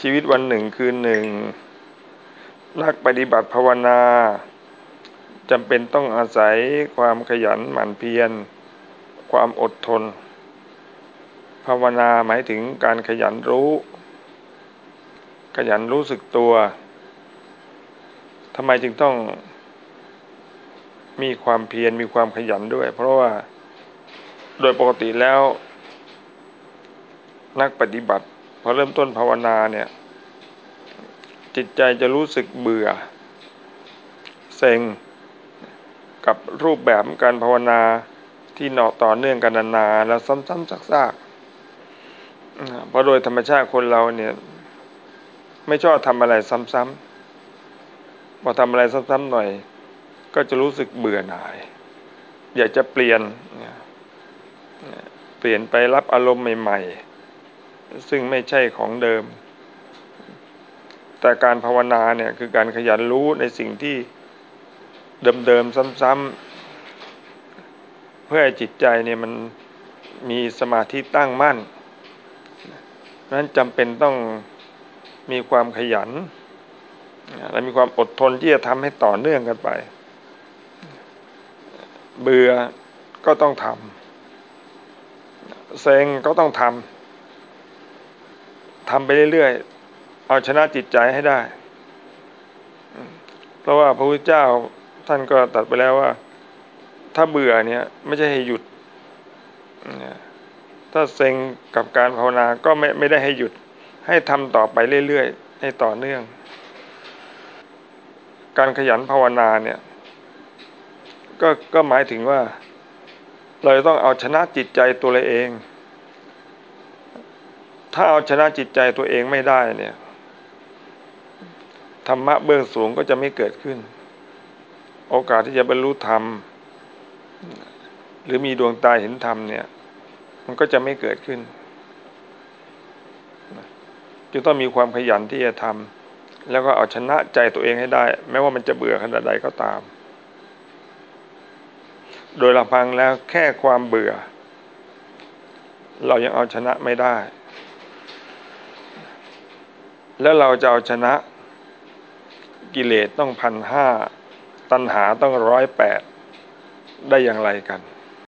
ชีวิตวันหนึ่งคืนหนึ่ง นักปฏิบัติภาวนาจำเป็นต้องอาศัยความขยันหมั่นเพียร ความอดทน ภาวนาหมายถึงการขยันรู้ ขยันรู้สึกตัวทำไมจึงต้องมีความเพียรมีความขยันด้วย เพราะว่าโดยปกติแล้ว นักปฏิบัติ พอเริ่มต้นภาวนาเนี่ย จิตใจจะรู้สึกเบื่อ เซ็ง กับรูปแบบการภาวนาที่หนอต่อเนื่องกันนานๆแล้วซ้ำๆซากๆเพราะโดยธรรมชาติคนเราเนี่ย ไม่ชอบทำอะไรซ้ำๆพอทำอะไรซ้ำๆหน่อย ก็จะรู้สึกเบื่อหน่าย อยากจะเปลี่ยน เปลี่ยนไปรับอารมณ์ใหม่ ๆ ซึ่งไม่ใช่ของเดิม แต่การภาวนาเนี่ยคือการขยันรู้ในสิ่งที่เดิมๆซ้ำๆเพื่อให้จิตใจเนี่ยมันมีสมาธิตั้งมั่นนั้นจำเป็นต้องมีความขยัน และมีความอดทนที่จะทำให้ต่อเนื่องกันไป เบื่อก็ต้องทำเซ็งก็ต้องทำ ทำไปเรื่อยๆ เอาชนะจิตใจให้ได้ เพราะว่าพระพุทธเจ้าท่านก็ตัดไปแล้วว่า ถ้าเบื่อเนี่ย ไม่ใช่ให้หยุด ถ้าเซ็งกับการภาวนาก็ไม่ไม่ได้ให้หยุด ให้ทำต่อไปเรื่อยๆ ให้ต่อเนื่อง การขยันภาวนาเนี่ย ก็ก็หมายถึงว่า เราต้องเอาชนะจิตใจตัวเราเอง ถ้าเอาชนะจิตใจตัวเองไม่ได้เนี่ยธรรมะเบื้องสูงก็จะไม่เกิดขึ้น โอกาสที่จะบรรลุธรรม หรือมีดวงตาเห็นธรรมเนี่ย มันก็จะไม่เกิดขึ้นจึงต้องมีความขยันที่จะทำแล้วก็เอาชนะใจตัวเองให้ได้ แม้ว่ามันจะเบื่อขนาดใดก็ตาม โดยลำพังแล้วแค่ความเบื่อ เรายังเอาชนะไม่ได้ แล้วเราจะเอาชนะกิเลสต้องพันห้าตัณหาต้องร้อยแปดได้อย่างไรกัน